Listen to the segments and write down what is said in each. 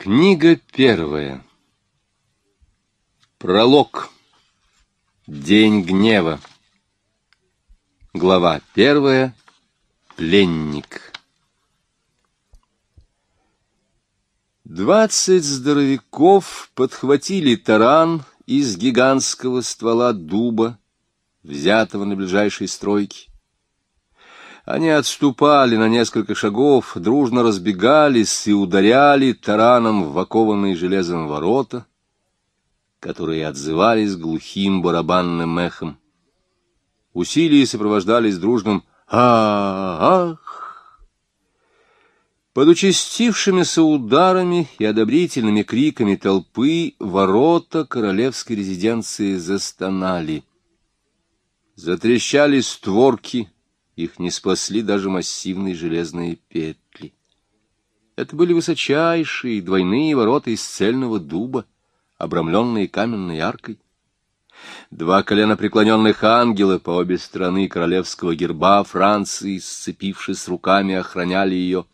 Книга первая. Пролог. День гнева. Глава первая. Пленник. Двадцать здоровяков подхватили таран из гигантского ствола дуба, взятого на ближайшей стройке. Они отступали на несколько шагов, дружно разбегались и ударяли тараном в окованные железом ворота, которые отзывались глухим барабанным эхом. Усилия сопровождались дружным «Ах!». Под участившимися ударами и одобрительными криками толпы ворота королевской резиденции застонали. Затрещали створки — их не спасли даже массивные железные петли. Это были высочайшие двойные ворота из цельного дуба, обрамленные каменной аркой. Два колена преклоненных ангела по обе стороны королевского герба Франции, сцепившись руками, охраняли ее.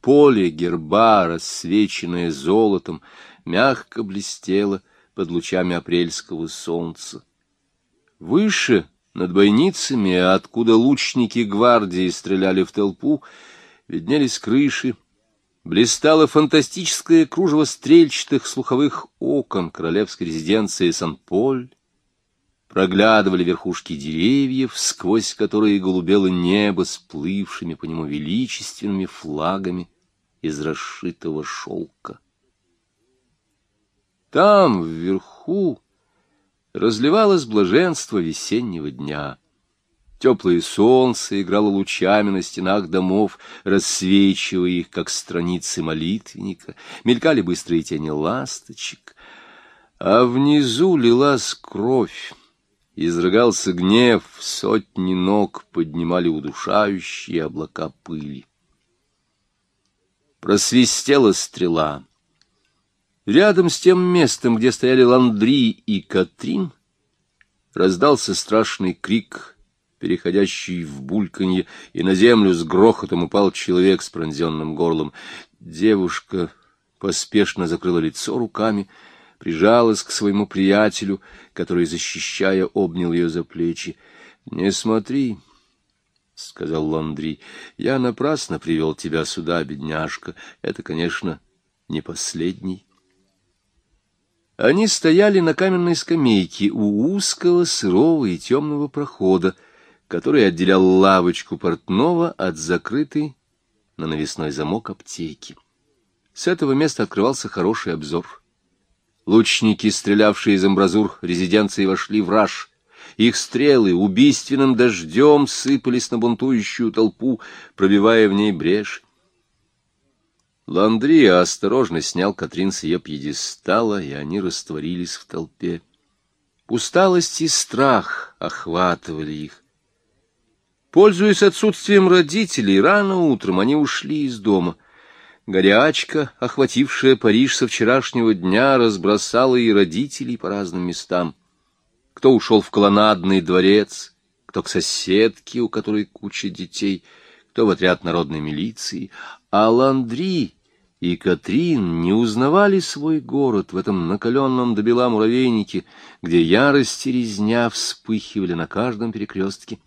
Поле герба, рассвеченное золотом, мягко блестело под лучами апрельского солнца. Выше над бойницами, откуда лучники гвардии стреляли в толпу, виднелись крыши, блистало фантастическое кружево стрельчатых слуховых окон королевской резиденции Сан-Поль, проглядывали верхушки деревьев, сквозь которые голубело небо с плывшими по нему величественными флагами из расшитого шелка. Там, вверху, разливалось блаженство весеннего дня. Теплое солнце играло лучами на стенах домов, рассвечивая их, как страницы молитвенника, мелькали быстрые тени ласточек, а внизу лилась кровь, изрыгался гнев, сотни ног поднимали удушающие облака пыли. Просвистела стрела — Рядом с тем местом, где стояли Ландри и Катрин, раздался страшный крик, переходящий в бульканье, и на землю с грохотом упал человек с пронзенным горлом. Девушка поспешно закрыла лицо руками, прижалась к своему приятелю, который, защищая, обнял ее за плечи. — Не смотри, — сказал Ландри, — я напрасно привел тебя сюда, бедняжка. Это, конечно, не последний. Они стояли на каменной скамейке у узкого, сырого и темного прохода, который отделял лавочку портного от закрытой на навесной замок аптеки. С этого места открывался хороший обзор. Лучники, стрелявшие из амбразур резиденции, вошли в раж. Их стрелы убийственным дождем сыпались на бунтующую толпу, пробивая в ней брешь. Ландрия осторожно снял Катрин с ее пьедестала, и они растворились в толпе. Усталость и страх охватывали их. Пользуясь отсутствием родителей, рано утром они ушли из дома. Горячка, охватившая Париж со вчерашнего дня, разбросала и родителей по разным местам. Кто ушел в колоннадный дворец, кто к соседке, у которой куча детей, кто в отряд народной милиции, а Ландри и Катрин не узнавали свой город в этом накаленном до бела муравейнике, где ярость и резня вспыхивали на каждом перекрестке.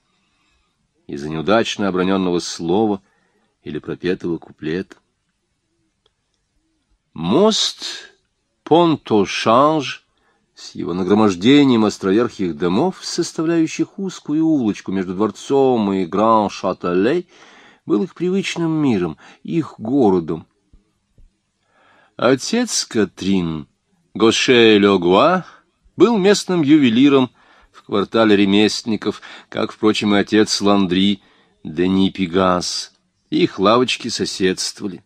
Из-за неудачно оброненного слова или пропетого куплета. Мост Понто-Шанж с его нагромождением островерхих домов, составляющих узкую улочку между дворцом и Гран-Шаталей, был их привычным миром, их городом, Отец Катрин, Гоше Легуа, был местным ювелиром в квартале ремесленников, как, впрочем, и отец Ландри, Дени Пегас. Их лавочки соседствовали.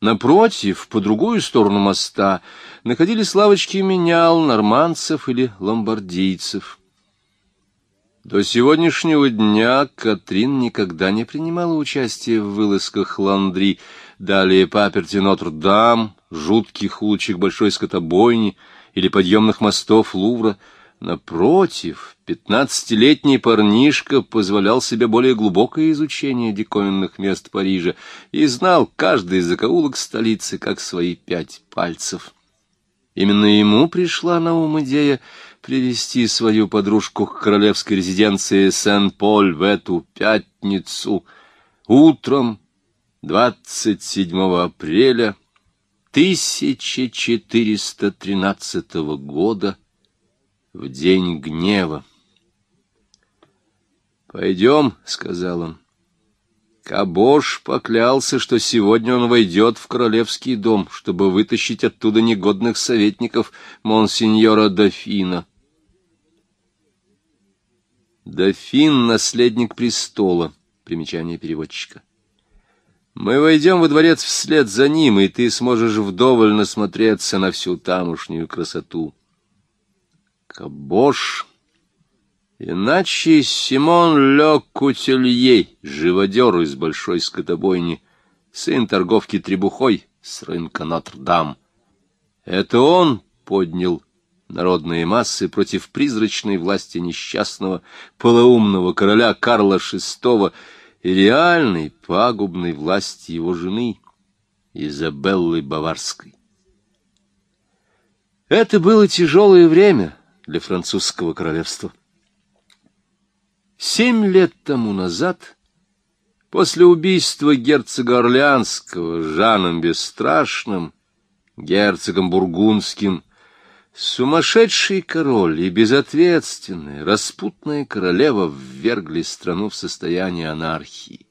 Напротив, по другую сторону моста, находились лавочки менял, норманцев или ломбардийцев. До сегодняшнего дня Катрин никогда не принимала участия в вылазках Ландри, далее паперти Нотр-Дам, жутких улочек большой скотобойни или подъемных мостов Лувра, Напротив, пятнадцатилетний парнишка позволял себе более глубокое изучение диковинных мест Парижа и знал каждый закоулок столицы как свои пять пальцев. Именно ему пришла на ум идея привести свою подружку к королевской резиденции Сен-Поль в эту пятницу утром 27 апреля 1413 года в день гнева. «Пойдем», — сказал он. Кабош поклялся, что сегодня он войдет в королевский дом, чтобы вытащить оттуда негодных советников монсеньора Дофина. Дофин — наследник престола. Примечание переводчика. Мы войдем во дворец вслед за ним, и ты сможешь вдоволь насмотреться на всю тамошнюю красоту. Кабош, иначе Симон Ле Кутелье, живодер из большой скотобойни, сын торговки требухой с рынка Нотр-Дам. Это он поднял народные массы против призрачной власти несчастного полоумного короля Карла VI реальной пагубной власти его жены Изабеллы Баварской. Это было тяжелое время — для французского королевства. Семь лет тому назад, после убийства герцога Орлеанского Жаном Бесстрашным, герцогом Бургундским, сумасшедший король и безответственная, распутная королева ввергли страну в состояние анархии.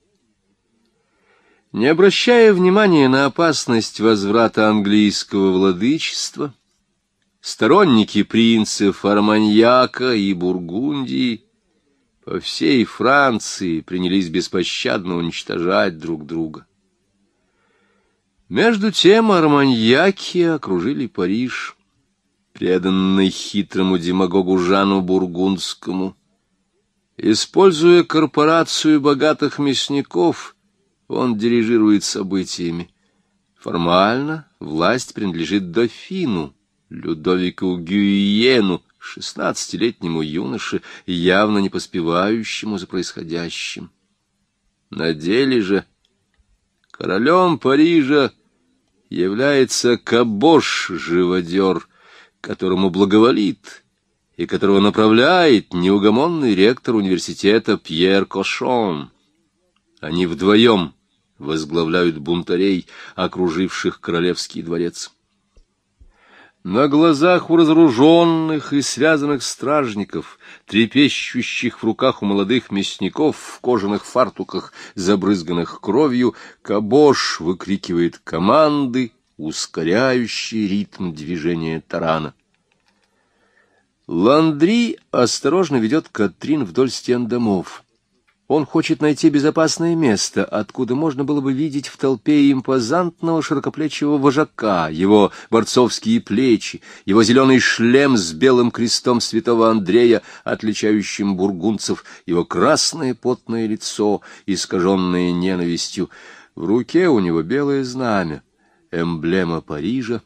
Не обращая внимания на опасность возврата английского владычества, сторонники принцев Арманьяка и Бургундии по всей Франции принялись беспощадно уничтожать друг друга. Между тем арманьяки окружили Париж, преданный хитрому демагогу Жану Бургундскому. Используя корпорацию богатых мясников, он дирижирует событиями. Формально власть принадлежит дофину, Людовику Гюйену, шестнадцатилетнему юноше, явно не поспевающему за происходящим. На деле же королем Парижа является Кабош-живодер, которому благоволит и которого направляет неугомонный ректор университета Пьер Кошон. Они вдвоем возглавляют бунтарей, окруживших королевский дворец. На глазах у разоруженных и связанных стражников, трепещущих в руках у молодых мясников в кожаных фартуках, забрызганных кровью, Кабош выкрикивает команды, ускоряющие ритм движения тарана. Ландри осторожно ведет Катрин вдоль стен домов. Он хочет найти безопасное место, откуда можно было бы видеть в толпе импозантного широкоплечего вожака, его борцовские плечи, его зеленый шлем с белым крестом святого Андрея, отличающим бургунцев, его красное потное лицо, искаженное ненавистью. В руке у него белое знамя, эмблема Парижа,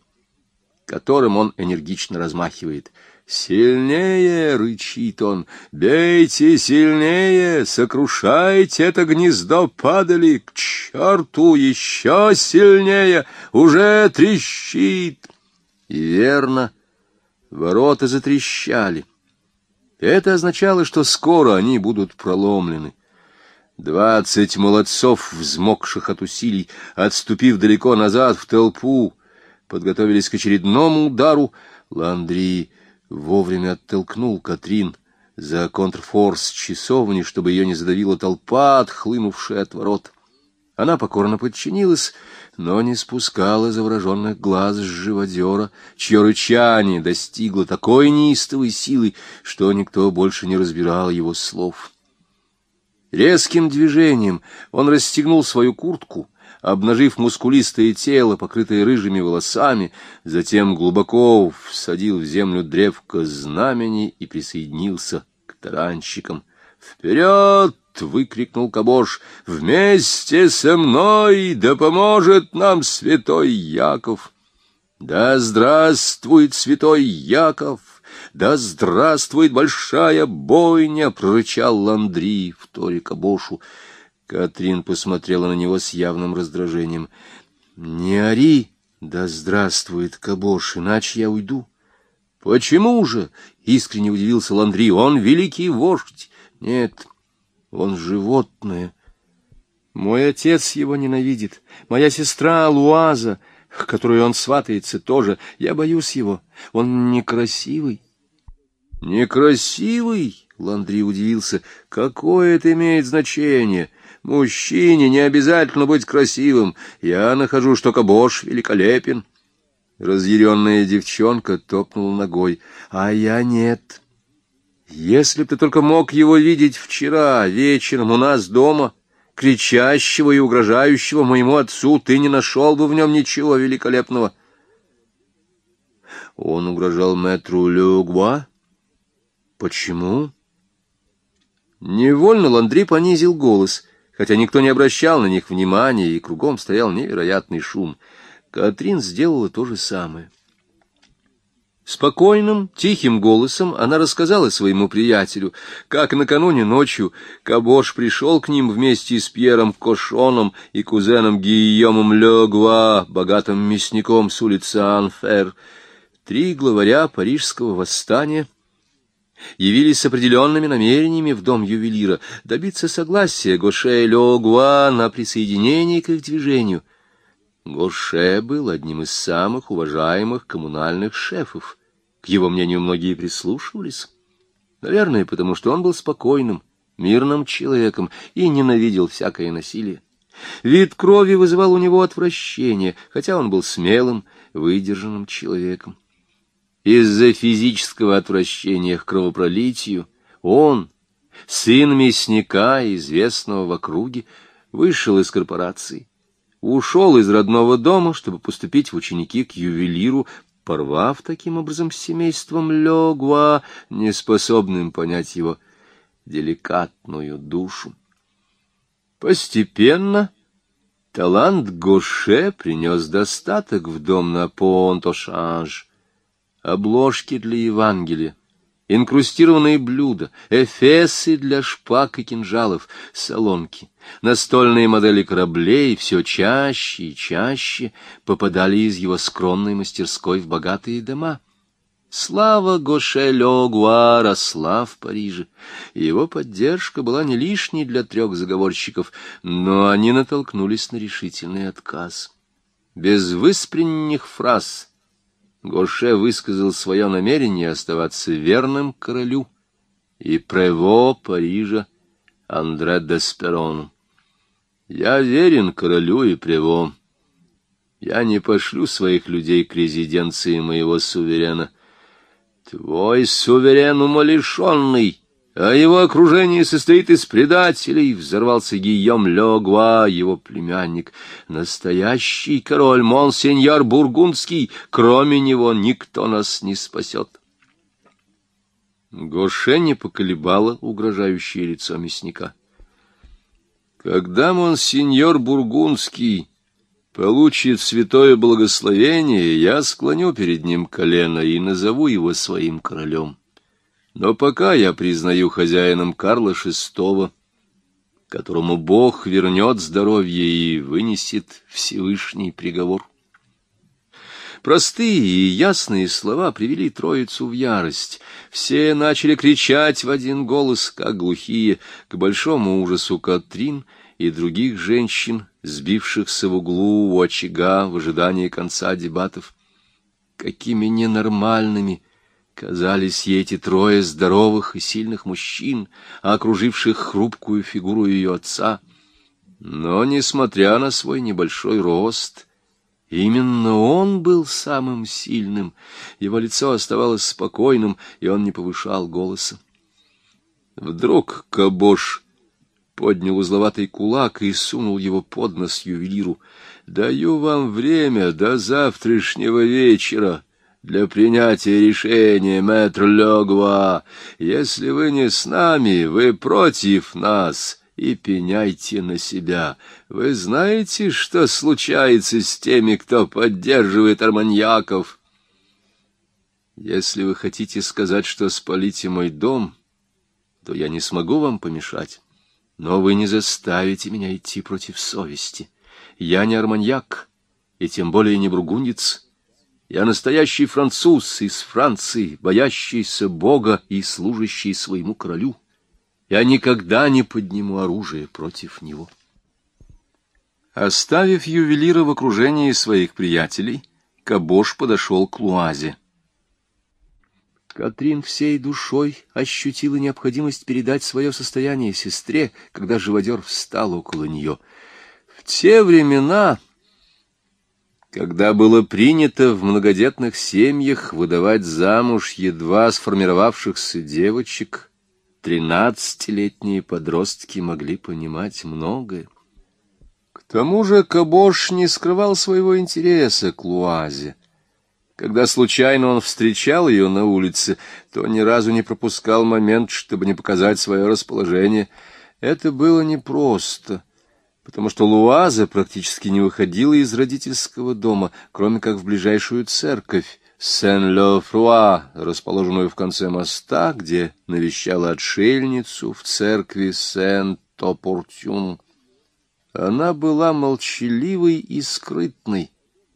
которым он энергично размахивает — «Сильнее!» — рычит он. «Бейте сильнее! Сокрушайте это гнездо падали! К черту! Еще сильнее! Уже трещит!» И верно, ворота затрещали. Это означало, что скоро они будут проломлены. Двадцать молодцов, взмокших от усилий, отступив далеко назад в толпу, подготовились к очередному удару. Ландри вовремя оттолкнул Катрин за контрфорс часовни, чтобы ее не задавила толпа, отхлынувшая от ворот. Она покорно подчинилась, но не спускала завороженных глаз с живодера, чье рычание достигло такой неистовой силы, что никто больше не разбирал его слов. Резким движением он расстегнул свою куртку — обнажив мускулистое тело, покрытое рыжими волосами, затем глубоко всадил в землю древко знамени и присоединился к таранщикам. «Вперед!» — выкрикнул Кабош. «Вместе со мной да поможет нам святой Яков!» «Да здравствует святой Яков!» Да здравствует большая бойня! — прорычал Ландри в торе Кабошу. Катрин посмотрела на него с явным раздражением. — Не ори! Да здравствует Кабош, иначе я уйду. — Почему же? — искренне удивился Ландри. — Он великий вождь. Нет, он животное. Мой отец его ненавидит, моя сестра Луаза, к которой он сватается, тоже. Я боюсь его. Он некрасивый. Некрасивый? Ландри удивился. Какое это имеет значение? Мужчине не обязательно быть красивым. Я нахожу, что Кабош великолепен. Разъяренная девчонка топнула ногой. А я нет. Если б ты только мог его видеть вчера вечером у нас дома, кричащего и угрожающего моему отцу, ты не нашел бы в нем ничего великолепного. Он угрожал мэтру Люгва? Почему? Невольно Ландри понизил голос, хотя никто не обращал на них внимания, и кругом стоял невероятный шум. Катрин сделала то же самое. Спокойным, тихим голосом она рассказала своему приятелю, как накануне ночью Кабош пришел к ним вместе с Пьером Кошоном и кузеном Гийомом Легуа, богатым мясником с улицы Анфер. Три главаря парижского восстания явились с определенными намерениями в дом ювелира добиться согласия Гоше и Легуа на присоединение к их движению. Гоше был одним из самых уважаемых коммунальных шефов его мнению многие прислушивались. Наверное, потому что он был спокойным, мирным человеком и ненавидел всякое насилие. Вид крови вызывал у него отвращение, хотя он был смелым, выдержанным человеком. Из-за физического отвращения к кровопролитию он, сын мясника, известного в округе, вышел из корпорации, ушел из родного дома, чтобы поступить в ученики к ювелиру, порвав таким образом с семейством Легуа, неспособным понять его деликатную душу. Постепенно талант Гоше принес достаток в дом на Понт-О-Шанж, обложки для Евангелия, инкрустированные блюда, эфесы для шпаг и кинжалов, солонки, настольные модели кораблей все чаще и чаще попадали из его скромной мастерской в богатые дома. Слава Гошелё Гуа росла в Париже. Его поддержка была не лишней для трех заговорщиков, но они натолкнулись на решительный отказ. Без выспренних фраз Гоше высказал свое намерение оставаться верным королю и прево Парижа Андре Десперону. Я верен королю и прево. Я не пошлю своих людей к резиденции моего суверена. Твой суверен умалишенный, а его окружение состоит из предателей, — взорвался Гийом Легуа, его племянник. Настоящий король, монсеньор Бургундский, кроме него никто нас не спасет. Гоше не поколебало угрожающее лицо мясника. Когда монсеньор Бургундский получит святое благословение, я склоню перед ним колено и назову его своим королем. Но пока я признаю хозяином Карла VI, которому Бог вернет здоровье и вынесет Всевышний приговор. Простые и ясные слова привели троицу в ярость. Все начали кричать в один голос, как глухие, к большому ужасу Катрин и других женщин, сбившихся в углу у очага в ожидании конца дебатов. Какими ненормальными Казались ей эти трое здоровых и сильных мужчин, окруживших хрупкую фигуру ее отца. Но, несмотря на свой небольшой рост, именно он был самым сильным. Его лицо оставалось спокойным, и он не повышал голоса. Вдруг Кабош поднял узловатый кулак и сунул его под нос ювелиру. «Даю вам время до завтрашнего вечера» для принятия решения, мэтр Легуа. Если вы не с нами, вы против нас, и пеняйте на себя. Вы знаете, что случается с теми, кто поддерживает арманьяков?» Если вы хотите сказать, что спалите мой дом, то я не смогу вам помешать. Но вы не заставите меня идти против совести. Я не арманьяк, и тем более не бургундец. Я настоящий француз из Франции, боящийся Бога и служащий своему королю. Я никогда не подниму оружие против него. Оставив ювелира в окружении своих приятелей, Кабош подошел к Луазе. Катрин всей душой ощутила необходимость передать свое состояние сестре, когда живодер встал около нее. В те времена когда было принято в многодетных семьях выдавать замуж едва сформировавшихся девочек, тринадцатилетние подростки могли понимать многое. К тому же Кабош не скрывал своего интереса к Луазе. Когда случайно он встречал ее на улице, то ни разу не пропускал момент, чтобы не показать свое расположение. Это было непросто потому что Луаза практически не выходила из родительского дома, кроме как в ближайшую церковь, Сен-Ле-Фруа, расположенную в конце моста, где навещала отшельницу в церкви Сен-Топортюн. Она была молчаливой и скрытной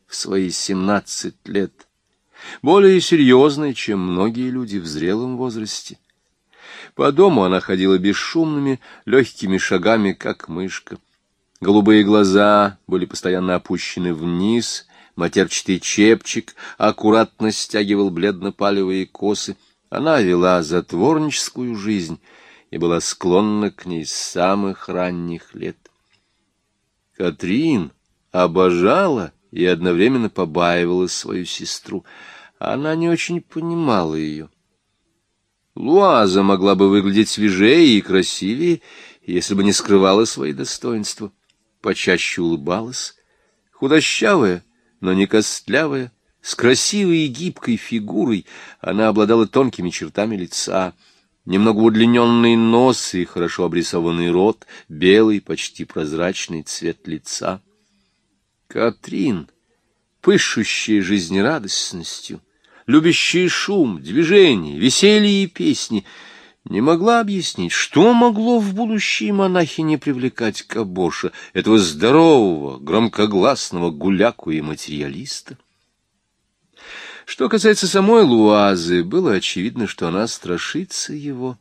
в свои семнадцать лет, более серьезной, чем многие люди в зрелом возрасте. По дому она ходила бесшумными, легкими шагами, как мышка. Голубые глаза были постоянно опущены вниз, матерчатый чепчик аккуратно стягивал бледно-палевые косы. Она вела затворническую жизнь и была склонна к ней с самых ранних лет. Катрин обожала и одновременно побаивала свою сестру. Она не очень понимала ее. Луаза могла бы выглядеть свежее и красивее, если бы не скрывала свои достоинства почаще улыбалась, худощавая, но не костлявая, с красивой и гибкой фигурой, она обладала тонкими чертами лица, немного удлиненный нос и хорошо обрисованный рот, белый, почти прозрачный цвет лица. Катрин, пышущая жизнерадостностью, любящая шум, движение, веселье и песни — не могла объяснить, что могло в будущей монахине привлекать Кабоша, этого здорового, громкогласного гуляку и материалиста. Что касается самой Луазы, было очевидно, что она страшится его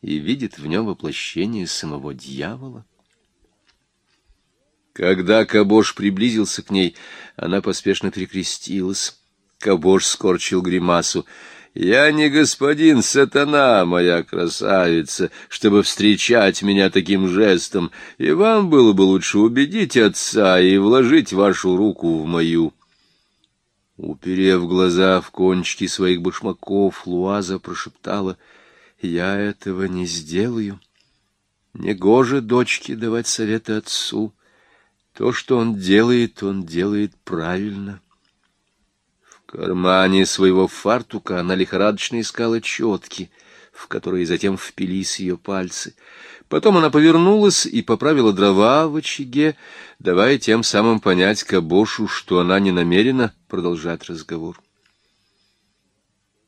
и видит в нем воплощение самого дьявола. Когда Кабош приблизился к ней, она поспешно перекрестилась. Кабош скорчил гримасу — я не господин сатана, моя красавица, чтобы встречать меня таким жестом, и вам было бы лучше убедить отца и вложить вашу руку в мою. Уперев глаза в кончики своих башмаков, Луаза прошептала, — Я этого не сделаю. Негоже дочке давать советы отцу. То, что он делает, он делает правильно. — кармане своего фартука она лихорадочно искала четки, в которые затем впились ее пальцы. Потом она повернулась и поправила дрова в очаге, давая тем самым понять Кабошу, что она не намерена продолжать разговор.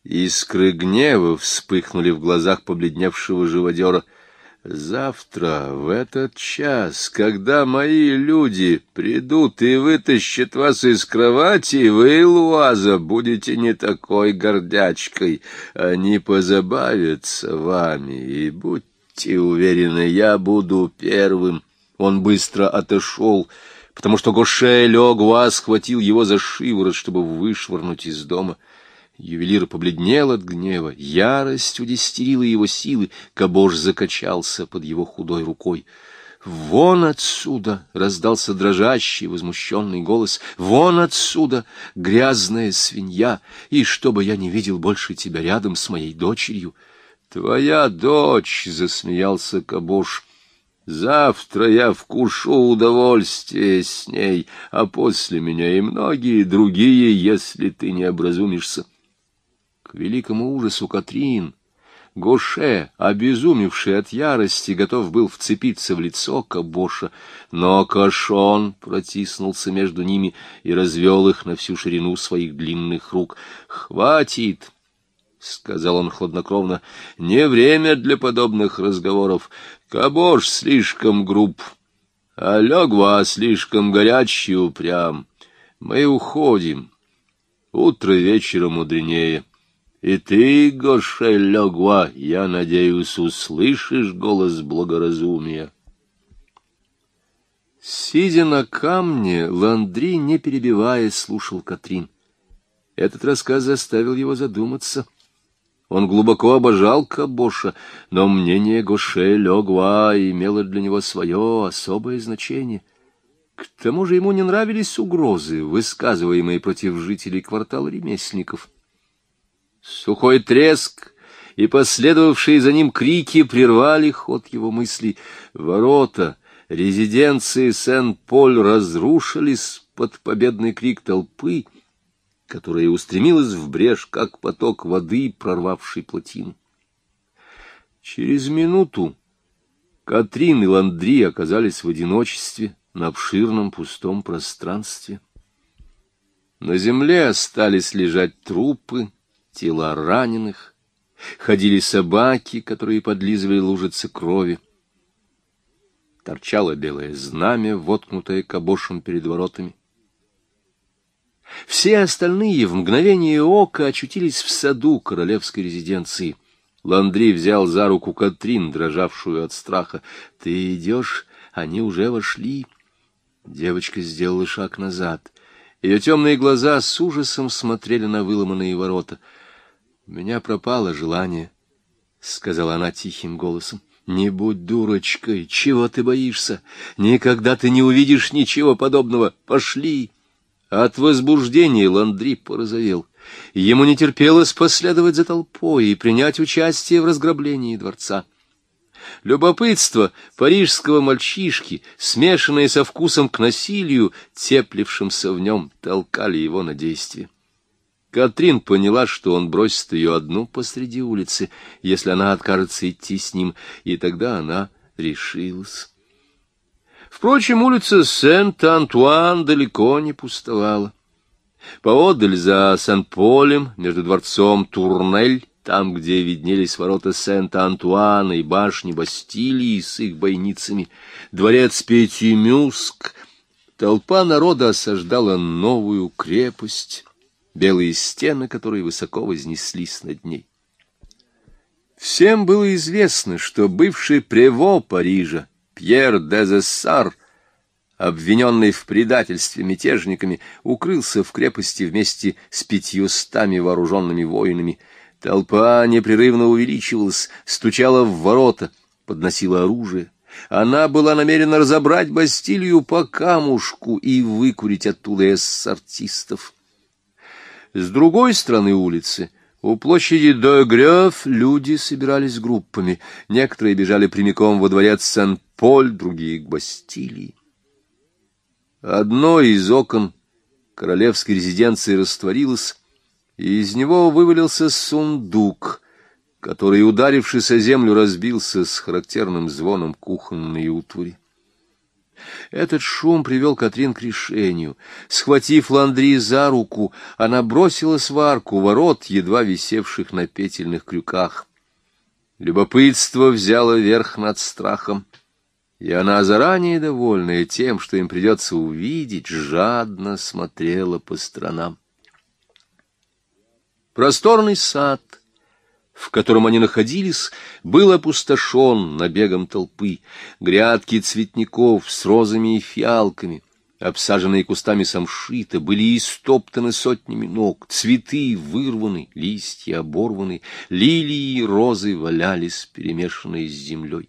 Искры гнева вспыхнули в глазах побледневшего живодера — Завтра, в этот час, когда мои люди придут и вытащат вас из кровати, вы, Луаза, будете не такой гордячкой. Они позабавятся вами, и будьте уверены, я буду первым. Он быстро отошел, потому что Гоше Легуа схватил его за шиворот, чтобы вышвырнуть из дома. Ювелир побледнел от гнева, ярость удестерила его силы, Кабош закачался под его худой рукой. «Вон отсюда!» — раздался дрожащий, возмущенный голос. «Вон отсюда, грязная свинья! И чтобы я не видел больше тебя рядом с моей дочерью!» «Твоя дочь!» — засмеялся Кабош. «Завтра я вкушу удовольствие с ней, а после меня и многие другие, если ты не образумишься». К великому ужасу Катрин Гоше, обезумевший от ярости, готов был вцепиться в лицо Кабоша, но Кашон протиснулся между ними и развел их на всю ширину своих длинных рук. «Хватит!» — сказал он хладнокровно. — Не время для подобных разговоров. Кабош слишком груб, а Легва слишком горячий упрям. Мы уходим. Утро вечера мудренее. И ты, Гошель Легва, я надеюсь, услышишь голос благоразумия. Сидя на камне, Ландри, не перебивая, слушал Катрин. Этот рассказ заставил его задуматься. Он глубоко обожал Кабоша, но мнение Гоше Легва имело для него свое особое значение. К тому же ему не нравились угрозы, высказываемые против жителей квартала ремесленников. Сухой треск и последовавшие за ним крики прервали ход его мыслей. Ворота резиденции Сен-Поль разрушились под победный крик толпы, которая устремилась в брешь, как поток воды, прорвавший плотину. Через минуту Катрин и Ландри оказались в одиночестве на обширном пустом пространстве. На земле остались лежать трупы, тела раненых, ходили собаки, которые подлизывали лужицы крови. Торчало белое знамя, воткнутое кабошем перед воротами. Все остальные в мгновение ока очутились в саду королевской резиденции. Ландри взял за руку Катрин, дрожавшую от страха. — Ты идешь? Они уже вошли. Девочка сделала шаг назад. Ее темные глаза с ужасом смотрели на выломанные ворота — у меня пропало желание, — сказала она тихим голосом. — Не будь дурочкой, чего ты боишься? Никогда ты не увидишь ничего подобного. Пошли! От возбуждения Ландри порозовел. Ему не терпелось последовать за толпой и принять участие в разграблении дворца. Любопытство парижского мальчишки, смешанное со вкусом к насилию, теплившимся в нем, толкали его на действие. Катрин поняла, что он бросит ее одну посреди улицы, если она откажется идти с ним, и тогда она решилась. Впрочем, улица Сент-Антуан далеко не пустовала. Поодаль за Сан-Полем, между дворцом Турнель, там, где виднелись ворота Сент-Антуана и башни Бастилии с их бойницами, дворец Петимюск, толпа народа осаждала новую крепость, белые стены, которые высоко вознеслись над ней. Всем было известно, что бывший прево Парижа, Пьер Дезессар, обвиненный в предательстве мятежниками, укрылся в крепости вместе с пятьюстами вооруженными воинами. Толпа непрерывно увеличивалась, стучала в ворота, подносила оружие. Она была намерена разобрать Бастилию по камушку и выкурить оттуда эссартистов. С другой стороны улицы, у площади Догрёв, люди собирались группами. Некоторые бежали прямиком во дворец Сен-Поль, другие — к Бастилии. Одно из окон королевской резиденции растворилось, и из него вывалился сундук, который, ударившись о землю, разбился с характерным звоном кухонной утвари. Этот шум привел Катрин к решению. Схватив Ландри за руку, она бросилась в арку ворот, едва висевших на петельных крюках. Любопытство взяло верх над страхом, и она, заранее довольная тем, что им придется увидеть, жадно смотрела по сторонам. Просторный сад — в котором они находились, был опустошен набегом толпы. Грядки цветников с розами и фиалками, обсаженные кустами самшита, были истоптаны сотнями ног, цветы вырваны, листья оборваны, лилии и розы валялись, перемешанные с землей.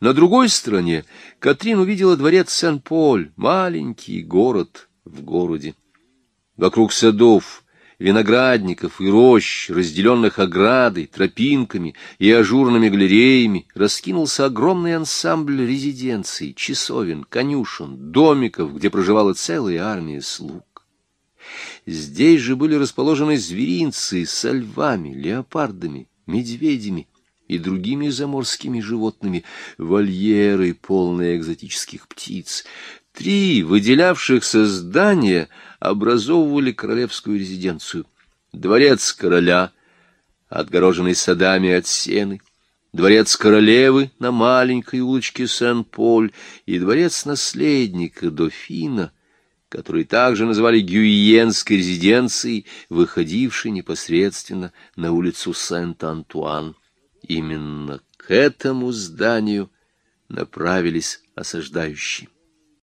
На другой стороне Катрин увидела дворец Сен-Поль, маленький город в городе. Вокруг садов виноградников и рощ, разделенных оградой, тропинками и ажурными галереями, раскинулся огромный ансамбль резиденций, часовен, конюшен, домиков, где проживала целая армия слуг. Здесь же были расположены зверинцы со львами, леопардами, медведями и другими заморскими животными, вольеры, полные экзотических птиц. Три выделявшихся здания образовывали королевскую резиденцию. Дворец короля, отгороженный садами от сены, дворец королевы на маленькой улочке Сен-Поль и дворец наследника, дофина, который также называли Гюйенской резиденцией, выходившей непосредственно на улицу Сент-Антуан. Именно к этому зданию направились осаждающие.